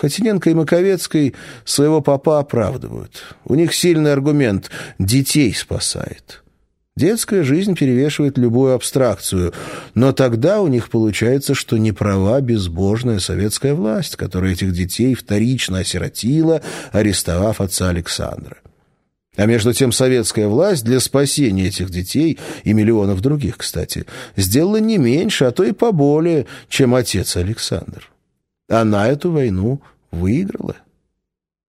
Хотиненко и Маковецкий своего папа оправдывают. У них сильный аргумент – детей спасает. Детская жизнь перевешивает любую абстракцию, но тогда у них получается, что не права безбожная советская власть, которая этих детей вторично осиротила, арестовав отца Александра. А между тем советская власть для спасения этих детей и миллионов других, кстати, сделала не меньше, а то и поболее, чем отец Александр. Она эту войну выиграла.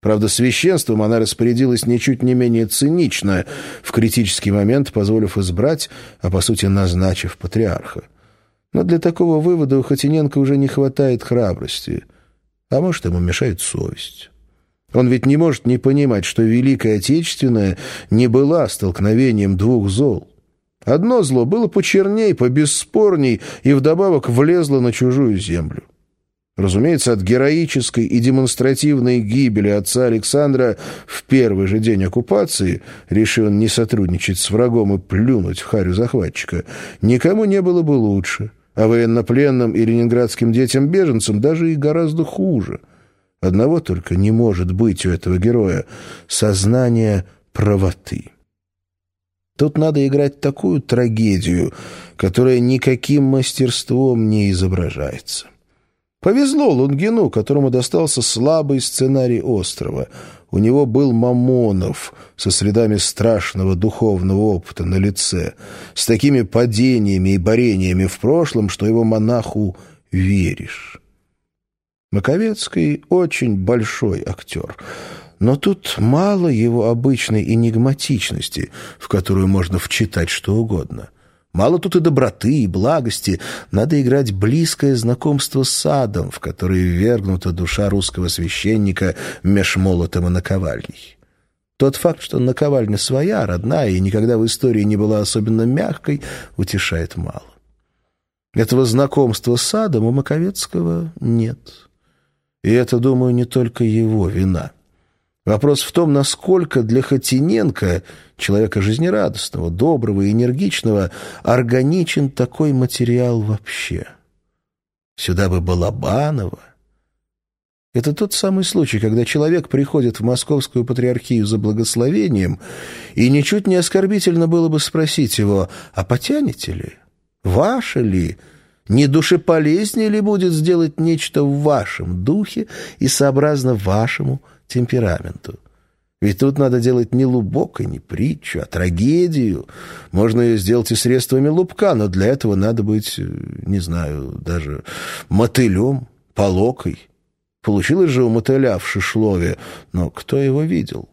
Правда, священством она распорядилась ничуть не менее цинично, в критический момент позволив избрать, а по сути назначив патриарха. Но для такого вывода у Хотиненко уже не хватает храбрости, а может, ему мешает совесть. Он ведь не может не понимать, что Великая Отечественная не была столкновением двух зол. Одно зло было почерней, побесспорней и вдобавок влезло на чужую землю. Разумеется, от героической и демонстративной гибели отца Александра в первый же день оккупации, решил не сотрудничать с врагом и плюнуть в харю захватчика, никому не было бы лучше, а военнопленным и ленинградским детям-беженцам даже и гораздо хуже. Одного только не может быть у этого героя — сознание правоты. Тут надо играть такую трагедию, которая никаким мастерством не изображается. Повезло Лунгину, которому достался слабый сценарий острова. У него был Мамонов со следами страшного духовного опыта на лице, с такими падениями и борениями в прошлом, что его монаху веришь. Маковецкий очень большой актер, но тут мало его обычной энигматичности, в которую можно вчитать что угодно — Мало тут и доброты, и благости. Надо играть близкое знакомство с садом, в который ввергнута душа русского священника меж молотом и наковальней. Тот факт, что наковальня своя, родная и никогда в истории не была особенно мягкой, утешает мало. Этого знакомства с садом у Маковецкого нет. И это, думаю, не только его вина. Вопрос в том, насколько для Хотиненко, человека жизнерадостного, доброго и энергичного, органичен такой материал вообще. Сюда бы Балабанова. Это тот самый случай, когда человек приходит в московскую патриархию за благословением, и ничуть не оскорбительно было бы спросить его, а потянете ли? Ваше ли? Не душеполезнее ли будет сделать нечто в вашем духе и сообразно вашему темпераменту. Ведь тут надо делать не лубок и не притчу, а трагедию. Можно ее сделать и средствами лубка, но для этого надо быть, э, не знаю, даже мотылем, полокой. Получилось же у мотыля в Шишлове, но кто его видел?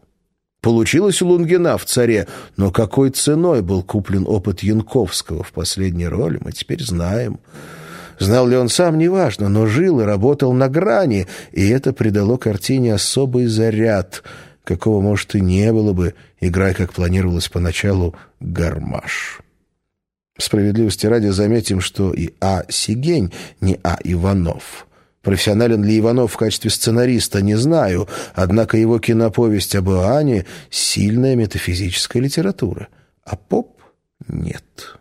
Получилось у Лунгина в «Царе», но какой ценой был куплен опыт Янковского в последней роли, мы теперь знаем. Знал ли он сам, неважно, но жил и работал на грани, и это придало картине особый заряд, какого, может, и не было бы, играя, как планировалось поначалу, гармаш. Справедливости ради заметим, что и А. Сигень, не А. Иванов. Профессионален ли Иванов в качестве сценариста, не знаю, однако его киноповесть об Иоанне — сильная метафизическая литература, а поп — нет.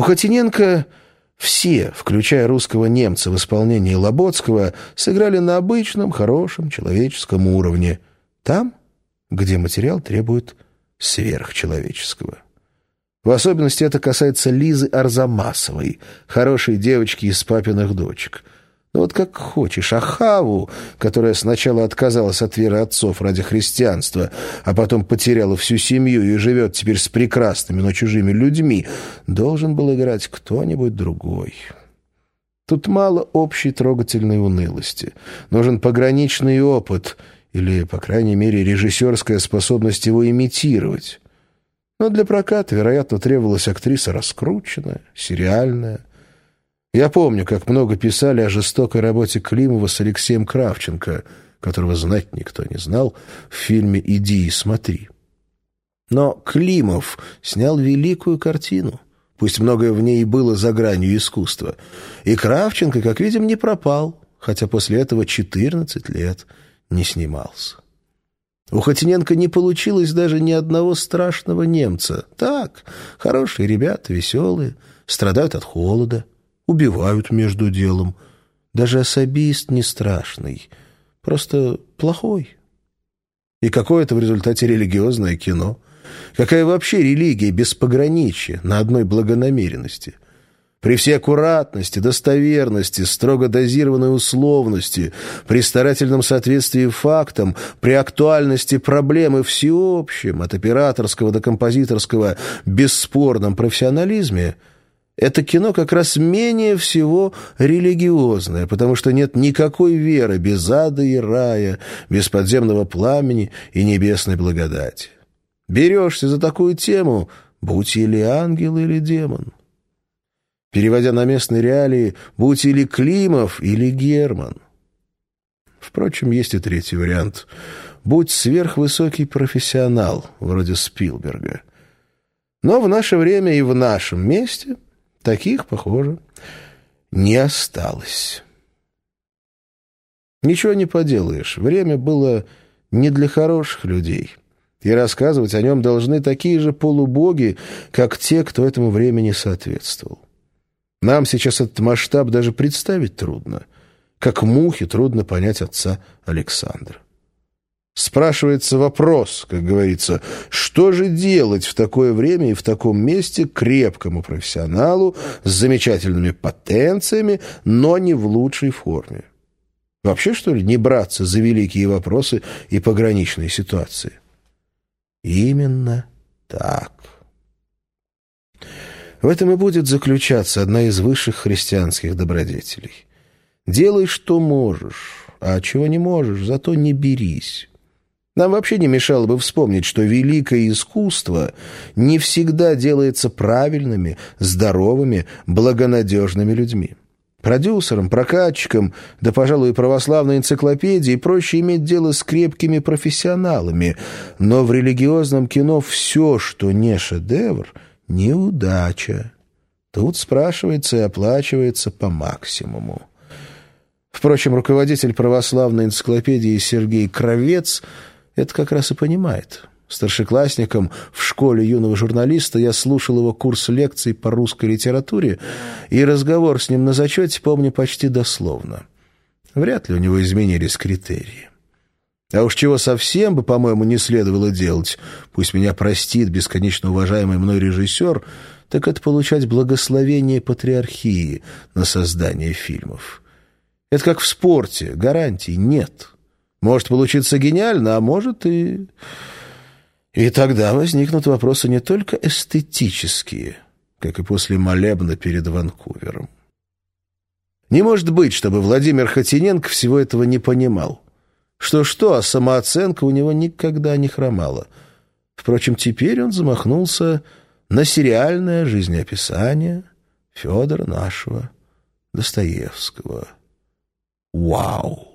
У Хотиненко все, включая русского немца в исполнении Лоботского, сыграли на обычном, хорошем, человеческом уровне. Там, где материал требует сверхчеловеческого. В особенности это касается Лизы Арзамасовой, хорошей девочки из папиных дочек — ну вот как хочешь. А Хаву, которая сначала отказалась от веры отцов ради христианства, а потом потеряла всю семью и живет теперь с прекрасными, но чужими людьми, должен был играть кто-нибудь другой. Тут мало общей трогательной унылости. Нужен пограничный опыт или, по крайней мере, режиссерская способность его имитировать. Но для проката, вероятно, требовалась актриса раскрученная, сериальная, я помню, как много писали о жестокой работе Климова с Алексеем Кравченко, которого знать никто не знал, в фильме «Иди и смотри». Но Климов снял великую картину, пусть многое в ней было за гранью искусства. И Кравченко, как видим, не пропал, хотя после этого 14 лет не снимался. У Хотиненко не получилось даже ни одного страшного немца. Так, хорошие ребята, веселые, страдают от холода убивают между делом. даже особист не страшный, просто плохой. И какое это в результате религиозное кино? Какая вообще религия без пограничья на одной благонамеренности? При всей аккуратности, достоверности, строго дозированной условности, при старательном соответствии фактам, при актуальности проблемы всеобщем, от операторского до композиторского, бесспорном профессионализме – это кино как раз менее всего религиозное, потому что нет никакой веры без ада и рая, без подземного пламени и небесной благодати. Берешься за такую тему, будь или ангел, или демон. Переводя на местные реалии, будь или Климов, или Герман. Впрочем, есть и третий вариант. Будь сверхвысокий профессионал, вроде Спилберга. Но в наше время и в нашем месте – Таких, похоже, не осталось. Ничего не поделаешь. Время было не для хороших людей. И рассказывать о нем должны такие же полубоги, как те, кто этому времени соответствовал. Нам сейчас этот масштаб даже представить трудно. Как мухе трудно понять отца Александра. Спрашивается вопрос, как говорится, что же делать в такое время и в таком месте крепкому профессионалу с замечательными потенциями, но не в лучшей форме? Вообще, что ли, не браться за великие вопросы и пограничные ситуации? Именно так. В этом и будет заключаться одна из высших христианских добродетелей. Делай, что можешь, а чего не можешь, зато не берись. Нам вообще не мешало бы вспомнить, что великое искусство не всегда делается правильными, здоровыми, благонадежными людьми. Продюсерам, прокатчикам, да, пожалуй, православной энциклопедии проще иметь дело с крепкими профессионалами, но в религиозном кино все, что не шедевр, неудача. Тут спрашивается и оплачивается по максимуму. Впрочем, руководитель православной энциклопедии Сергей Кровец – это как раз и понимает. Старшеклассником в школе юного журналиста я слушал его курс лекций по русской литературе, и разговор с ним на зачете помню почти дословно. Вряд ли у него изменились критерии. А уж чего совсем бы, по-моему, не следовало делать, пусть меня простит бесконечно уважаемый мной режиссер, так это получать благословение патриархии на создание фильмов. Это как в спорте, гарантий нет. Может получиться гениально, а может и... И тогда возникнут вопросы не только эстетические, как и после молебна перед Ванкувером. Не может быть, чтобы Владимир Хотиненко всего этого не понимал. Что-что, а самооценка у него никогда не хромала. Впрочем, теперь он замахнулся на сериальное жизнеописание Федора нашего Достоевского. Вау!